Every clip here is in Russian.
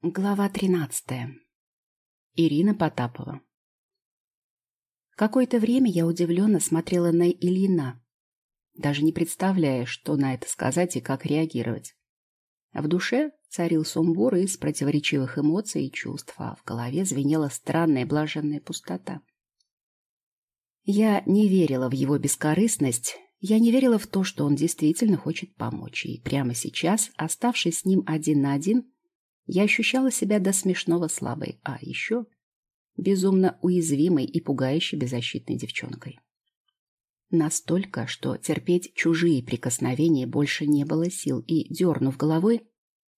Глава тринадцатая. Ирина Потапова. Какое-то время я удивленно смотрела на Ильина, даже не представляя, что на это сказать и как реагировать. В душе царил сумбур из противоречивых эмоций и чувств, а в голове звенела странная блаженная пустота. Я не верила в его бескорыстность, я не верила в то, что он действительно хочет помочь, и прямо сейчас, оставшись с ним один на один, я ощущала себя до смешного слабой, а еще безумно уязвимой и пугающе беззащитной девчонкой. Настолько, что терпеть чужие прикосновения больше не было сил, и, дернув головой,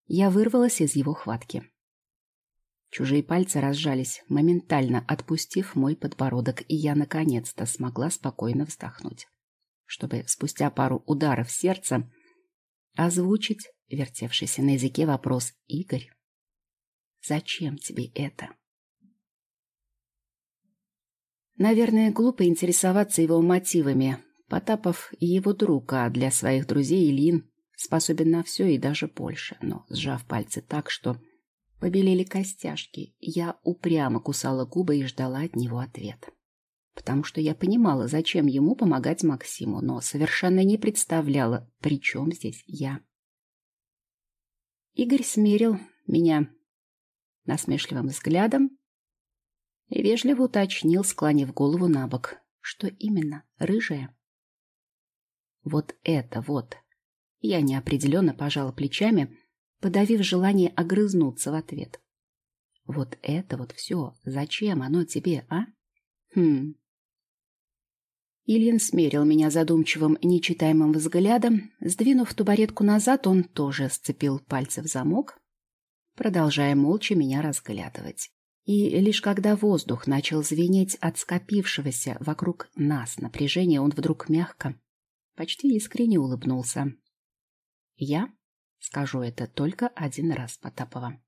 я вырвалась из его хватки. Чужие пальцы разжались, моментально отпустив мой подбородок, и я наконец-то смогла спокойно вздохнуть, чтобы спустя пару ударов сердца озвучить вертевшийся на языке вопрос «Игорь, Зачем тебе это? Наверное, глупо интересоваться его мотивами. Потапов и его друг, а для своих друзей Ильин способен на все и даже больше. Но, сжав пальцы так, что побелели костяшки, я упрямо кусала губы и ждала от него ответ. Потому что я понимала, зачем ему помогать Максиму, но совершенно не представляла, при чем здесь я. Игорь смерил меня насмешливым взглядом и вежливо уточнил, склонив голову на бок. Что именно? Рыжая? Вот это вот. Я неопределенно пожала плечами, подавив желание огрызнуться в ответ. Вот это вот все. Зачем оно тебе, а? Хм. Ильин смерил меня задумчивым, нечитаемым взглядом. Сдвинув табуретку назад, он тоже сцепил пальцы в замок продолжая молча меня разглядывать. И лишь когда воздух начал звенеть от скопившегося вокруг нас напряжения, он вдруг мягко, почти искренне улыбнулся. Я скажу это только один раз Потапова.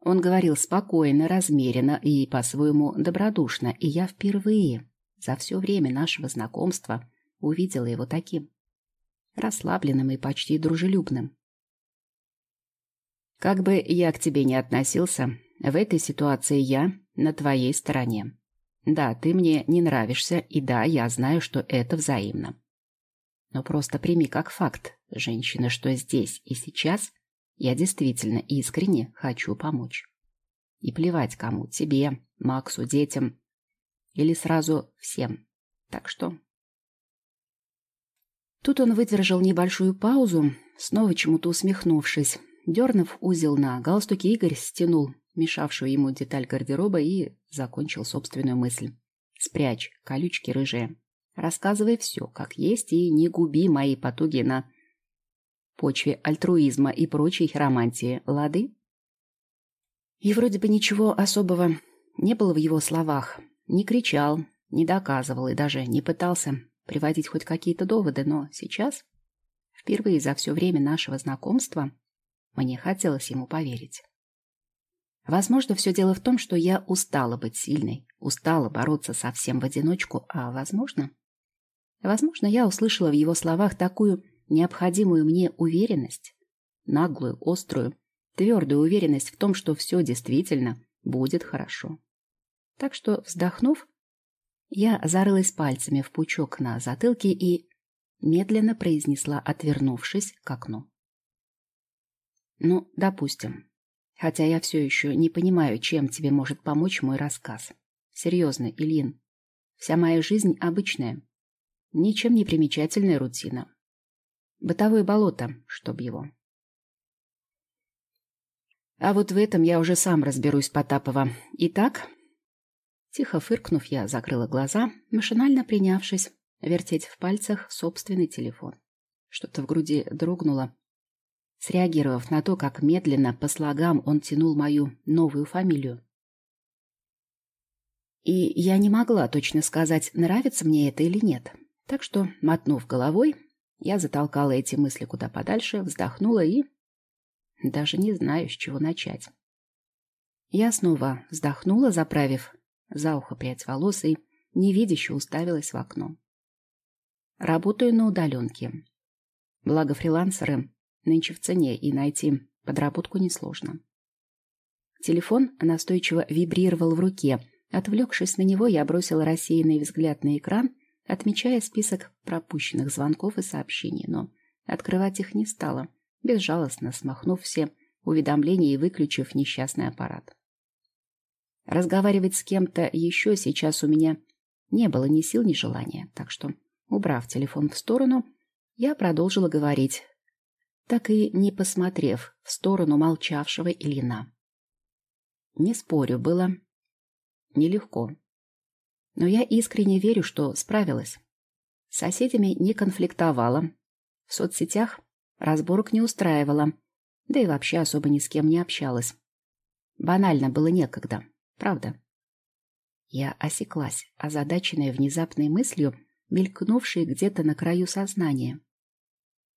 Он говорил спокойно, размеренно и по-своему добродушно, и я впервые за все время нашего знакомства увидела его таким, расслабленным и почти дружелюбным. Как бы я к тебе не относился, в этой ситуации я на твоей стороне. Да, ты мне не нравишься, и да, я знаю, что это взаимно. Но просто прими как факт, женщина, что здесь и сейчас я действительно искренне хочу помочь. И плевать кому, тебе, Максу, детям или сразу всем. Так что... Тут он выдержал небольшую паузу, снова чему-то усмехнувшись, Дернув узел на галстуке, Игорь стянул мешавшую ему деталь гардероба и закончил собственную мысль. «Спрячь, колючки рыжие. Рассказывай все, как есть, и не губи мои потуги на почве альтруизма и прочей романтии. Лады?» И вроде бы ничего особого не было в его словах. Не кричал, не доказывал и даже не пытался приводить хоть какие-то доводы, но сейчас, впервые за все время нашего знакомства, мне хотелось ему поверить. Возможно, все дело в том, что я устала быть сильной, устала бороться совсем в одиночку, а возможно... Возможно, я услышала в его словах такую необходимую мне уверенность, наглую, острую, твердую уверенность в том, что все действительно будет хорошо. Так что, вздохнув, я зарылась пальцами в пучок на затылке и медленно произнесла, отвернувшись к окну. Ну, допустим. Хотя я все еще не понимаю, чем тебе может помочь мой рассказ. Серьезно, Ильин. Вся моя жизнь обычная. Ничем не примечательная рутина. Бытовое болото, чтоб его. А вот в этом я уже сам разберусь, Потапова. Итак... Тихо фыркнув, я закрыла глаза, машинально принявшись вертеть в пальцах собственный телефон. Что-то в груди дрогнуло, среагировав на то, как медленно по слогам он тянул мою новую фамилию. И я не могла точно сказать, нравится мне это или нет. Так что, мотнув головой, я затолкала эти мысли куда подальше, вздохнула и... Даже не знаю, с чего начать. Я снова вздохнула, заправив за ухо прядь волос и невидяще уставилась в окно. Работаю на удаленке. Благо фрилансеры Нынче в цене, и найти подработку несложно. Телефон настойчиво вибрировал в руке. Отвлекшись на него, я бросила рассеянный взгляд на экран, отмечая список пропущенных звонков и сообщений, но открывать их не стала, безжалостно смахнув все уведомления и выключив несчастный аппарат. Разговаривать с кем-то еще сейчас у меня не было ни сил, ни желания, так что, убрав телефон в сторону, я продолжила говорить, так и не посмотрев в сторону молчавшего Ильина. Не спорю, было нелегко. Но я искренне верю, что справилась. С соседями не конфликтовала. В соцсетях разборок не устраивала. Да и вообще особо ни с кем не общалась. Банально было некогда. Правда. Я осеклась, озадаченная внезапной мыслью, мелькнувшей где-то на краю сознания.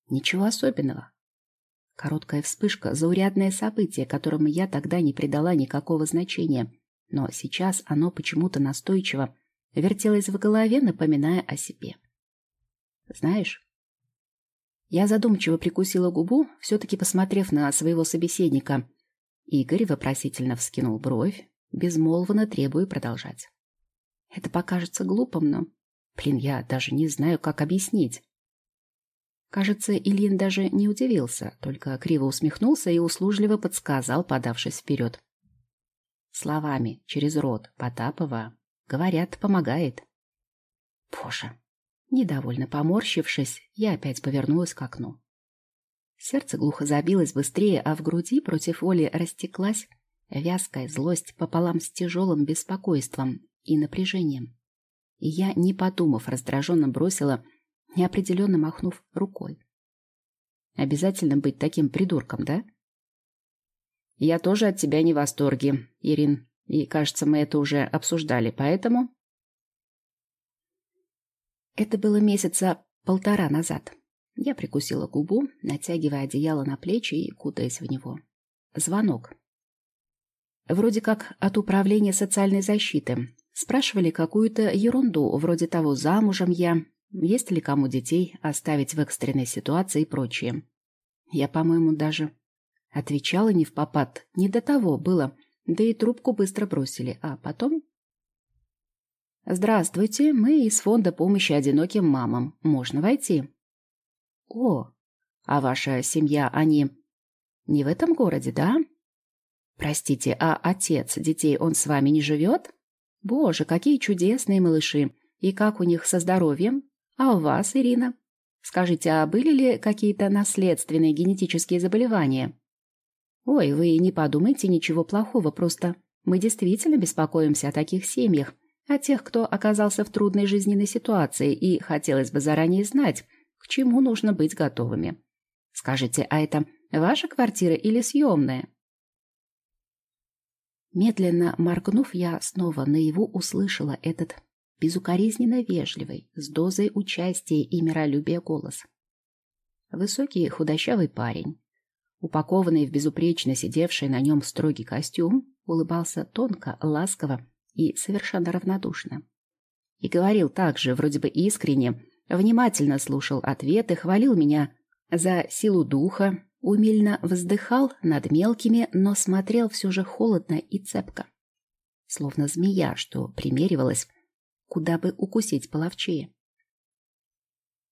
Ничего особенного. Короткая вспышка, заурядное событие, которому я тогда не придала никакого значения, но сейчас оно почему-то настойчиво вертелось в голове, напоминая о себе. Знаешь, я задумчиво прикусила губу, все-таки посмотрев на своего собеседника. Игорь вопросительно вскинул бровь, безмолвно требуя продолжать. Это покажется глупым, но... Блин, я даже не знаю, как объяснить. Кажется, Ильин даже не удивился, только криво усмехнулся и услужливо подсказал, подавшись вперед. Словами, через рот, Потапова, говорят, помогает. Боже! Недовольно поморщившись, я опять повернулась к окну. Сердце глухо забилось быстрее, а в груди против воли растеклась вязкая злость пополам с тяжелым беспокойством и напряжением. И я, не подумав, раздраженно бросила неопределенно махнув рукой. Обязательно быть таким придурком, да? Я тоже от тебя не в восторге, Ирин. И, кажется, мы это уже обсуждали, поэтому... Это было месяца полтора назад. Я прикусила губу, натягивая одеяло на плечи и кутаясь в него. Звонок. Вроде как от управления социальной защиты. Спрашивали какую-то ерунду, вроде того, замужем я, есть ли кому детей оставить в экстренной ситуации и прочее. Я, по-моему, даже отвечала не в попад, не до того было, да и трубку быстро бросили, а потом... «Здравствуйте, мы из фонда помощи одиноким мамам. Можно войти?» «О, а ваша семья, они не в этом городе, да?» «Простите, а отец детей, он с вами не живет?» «Боже, какие чудесные малыши! И как у них со здоровьем?» А у вас, Ирина? Скажите, а были ли какие-то наследственные генетические заболевания? Ой, вы не подумайте ничего плохого, просто мы действительно беспокоимся о таких семьях, о тех, кто оказался в трудной жизненной ситуации, и хотелось бы заранее знать, к чему нужно быть готовыми. Скажите, а это ваша квартира или съемная? Медленно моргнув, я снова наяву услышала этот безукоризненно вежливый, с дозой участия и миролюбия голос. Высокий худощавый парень, упакованный в безупречно сидевший на нем строгий костюм, улыбался тонко, ласково и совершенно равнодушно. И говорил также, вроде бы искренне, внимательно слушал ответы, хвалил меня за силу духа, умильно вздыхал над мелкими, но смотрел все же холодно и цепко. Словно змея, что примеривалась куда бы укусить половчее.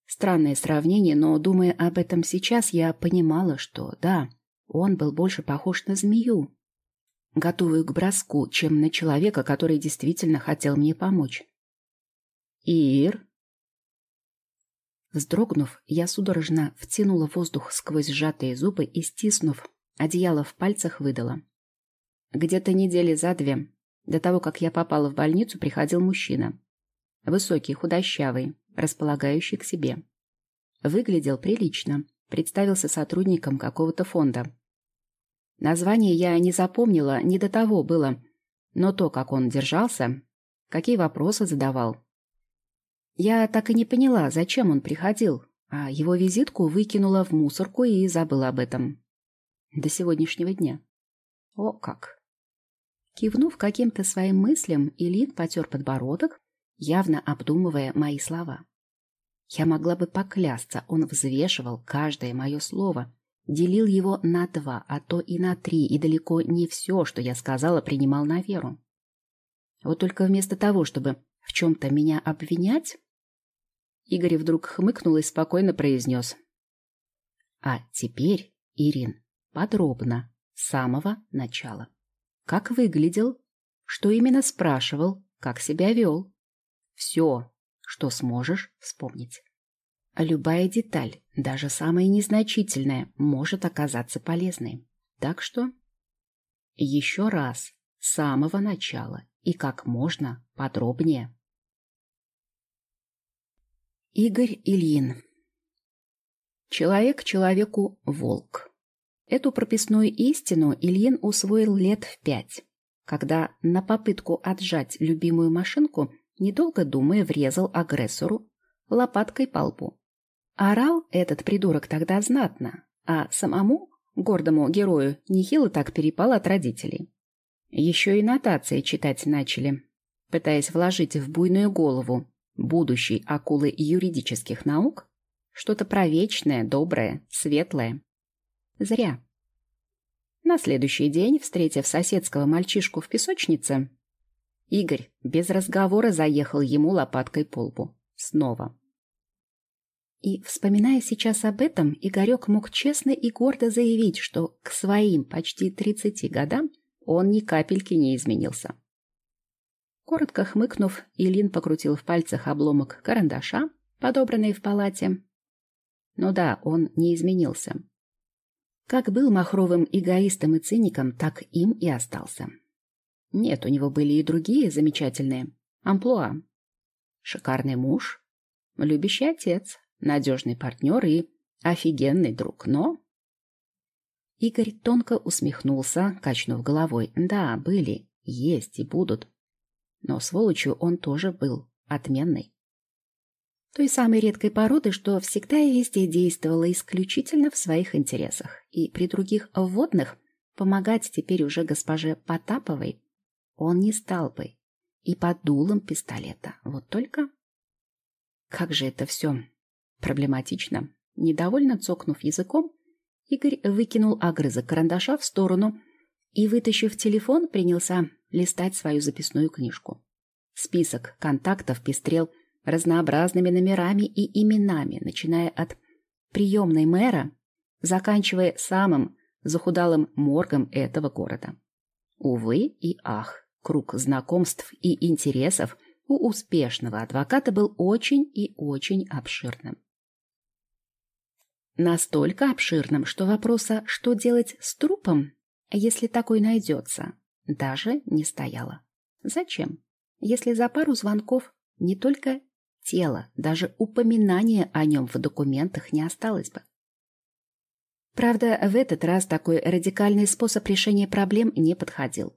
Странное сравнение, но, думая об этом сейчас, я понимала, что, да, он был больше похож на змею, готовую к броску, чем на человека, который действительно хотел мне помочь. «Ир!» Вздрогнув, я судорожно втянула воздух сквозь сжатые зубы и, стиснув, одеяло в пальцах выдала. Где-то недели за две, до того, как я попала в больницу, приходил мужчина. Высокий, худощавый, располагающий к себе. Выглядел прилично, представился сотрудником какого-то фонда. Название я не запомнила, не до того было, но то, как он держался, какие вопросы задавал. Я так и не поняла, зачем он приходил, а его визитку выкинула в мусорку и забыла об этом. До сегодняшнего дня. О как! Кивнув каким-то своим мыслям, Ильин потер подбородок, явно обдумывая мои слова. Я могла бы поклясться, он взвешивал каждое мое слово, делил его на два, а то и на три, и далеко не все, что я сказала, принимал на веру. Вот только вместо того, чтобы в чем-то меня обвинять, Игорь вдруг хмыкнул и спокойно произнес. А теперь, Ирин, подробно, с самого начала. Как выглядел, что именно спрашивал, как себя вел. Все, что сможешь вспомнить. Любая деталь, даже самая незначительная, может оказаться полезной. Так что еще раз, с самого начала и как можно подробнее. Игорь Ильин Человек человеку волк. Эту прописную истину Ильин усвоил лет в пять, когда на попытку отжать любимую машинку, недолго думая, врезал агрессору лопаткой по лбу. Орал этот придурок тогда знатно, а самому, гордому герою, нехило так перепал от родителей. Еще и нотации читать начали, пытаясь вложить в буйную голову будущей акулы юридических наук что-то провечное, доброе, светлое. Зря. На следующий день, встретив соседского мальчишку в песочнице, Игорь без разговора заехал ему лопаткой по лбу. Снова. И, вспоминая сейчас об этом, Игорек мог честно и гордо заявить, что к своим почти тридцати годам он ни капельки не изменился. Коротко хмыкнув, Илин покрутил в пальцах обломок карандаша, подобранный в палате. Ну да, он не изменился. Как был махровым эгоистом и циником, так им и остался. Нет, у него были и другие замечательные амплуа. Шикарный муж, любящий отец, надежный партнер и офигенный друг, но... Игорь тонко усмехнулся, качнув головой. Да, были, есть и будут. Но сволочью он тоже был отменный. Той самой редкой породы, что всегда и везде действовала исключительно в своих интересах. И при других вводных помогать теперь уже госпоже Потаповой он не стал бы. И под дулом пистолета. Вот только... Как же это все Проблематично. Недовольно цокнув языком, Игорь выкинул огрызок карандаша в сторону и, вытащив телефон, принялся листать свою записную книжку. Список контактов пестрел разнообразными номерами и именами, начиная от приемной мэра, заканчивая самым захудалым моргом этого города. Увы и ах, круг знакомств и интересов у успешного адвоката был очень и очень обширным. Настолько обширным, что вопроса, что делать с трупом, если такой найдется, даже не стояло. Зачем? Если за пару звонков не только тело, даже упоминания о нем в документах не осталось бы. Правда, в этот раз такой радикальный способ решения проблем не подходил.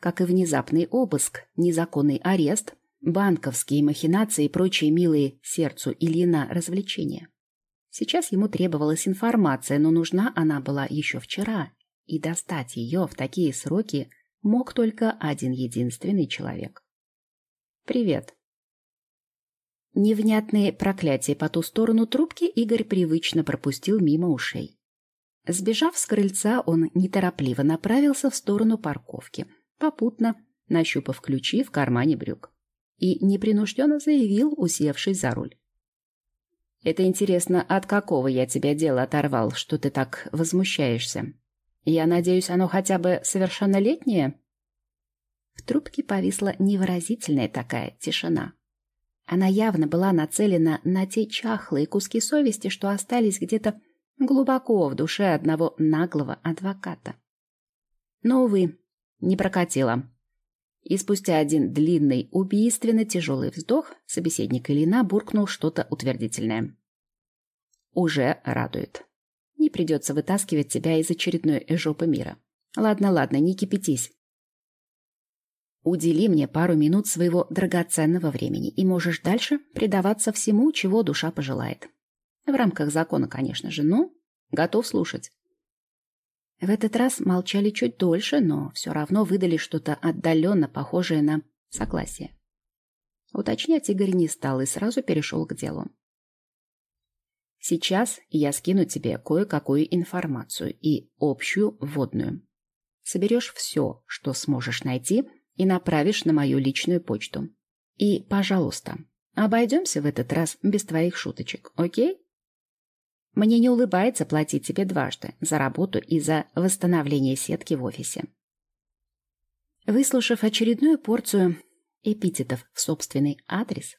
Как и внезапный обыск, незаконный арест, банковские махинации и прочие милые сердцу Ильина развлечения. Сейчас ему требовалась информация, но нужна она была еще вчера, и достать ее в такие сроки мог только один единственный человек. «Привет». Невнятные проклятия по ту сторону трубки Игорь привычно пропустил мимо ушей. Сбежав с крыльца, он неторопливо направился в сторону парковки, попутно нащупав ключи в кармане брюк. И непринужденно заявил, усевшись за руль. Это интересно, от какого я тебя дела оторвал, что ты так возмущаешься? Я надеюсь, оно хотя бы совершеннолетнее?» В трубке повисла невыразительная такая тишина. Она явно была нацелена на те чахлые куски совести, что остались где-то глубоко в душе одного наглого адвоката. Но, увы, не прокатило. И спустя один длинный, убийственно тяжелый вздох собеседник Илина буркнул что-то утвердительное. «Уже радует. Не придется вытаскивать тебя из очередной жопы мира. Ладно, ладно, не кипятись. Удели мне пару минут своего драгоценного времени, и можешь дальше предаваться всему, чего душа пожелает. В рамках закона, конечно же, но готов слушать. В этот раз молчали чуть дольше, но все равно выдали что-то отдаленно похожее на согласие. Уточнять Игорь не стал и сразу перешел к делу. Сейчас я скину тебе кое-какую информацию и общую вводную. Соберешь все, что сможешь найти, и направишь на мою личную почту. И, пожалуйста, обойдемся в этот раз без твоих шуточек, окей? Мне не улыбается платить тебе дважды за работу и за восстановление сетки в офисе. Выслушав очередную порцию эпитетов в собственный адрес,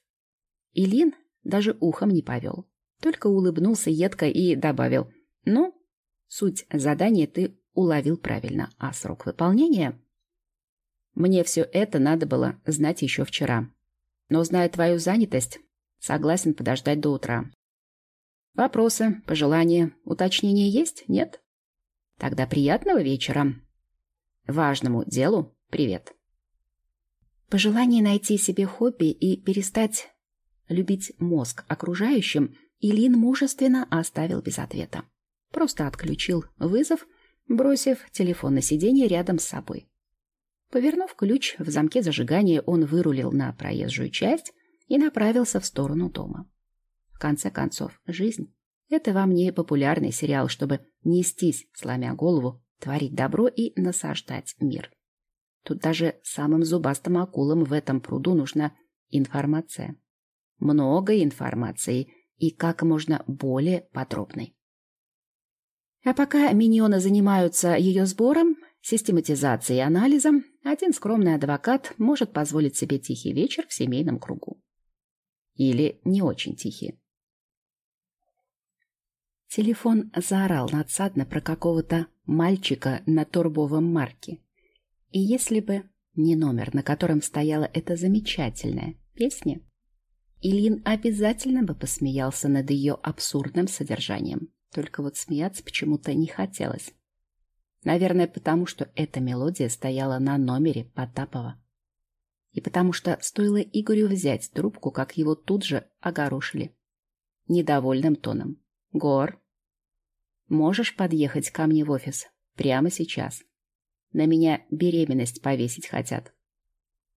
Илин даже ухом не повел, только улыбнулся едко и добавил «Ну, суть задания ты уловил правильно, а срок выполнения...» Мне все это надо было знать еще вчера. Но, зная твою занятость, согласен подождать до утра. Вопросы, пожелания, уточнения есть? Нет? Тогда приятного вечера. Важному делу привет. Пожелание найти себе хобби и перестать любить мозг окружающим Илин мужественно оставил без ответа. Просто отключил вызов, бросив телефон на сиденье рядом с собой. Повернув ключ в замке зажигания, он вырулил на проезжую часть и направился в сторону дома. В конце концов, жизнь — это вам не популярный сериал, чтобы нестись, сломя голову, творить добро и насаждать мир. Тут даже самым зубастым акулам в этом пруду нужна информация. Много информации и как можно более подробной. А пока миньоны занимаются ее сбором, систематизацией и анализом, один скромный адвокат может позволить себе тихий вечер в семейном кругу. Или не очень тихий. Телефон заорал надсадно про какого-то мальчика на торбовом марке. И если бы не номер, на котором стояла эта замечательная песня, Ильин обязательно бы посмеялся над ее абсурдным содержанием. Только вот смеяться почему-то не хотелось. Наверное, потому что эта мелодия стояла на номере Потапова. И потому что стоило Игорю взять трубку, как его тут же огорошили. Недовольным тоном. «Гор, можешь подъехать ко мне в офис? Прямо сейчас. На меня беременность повесить хотят».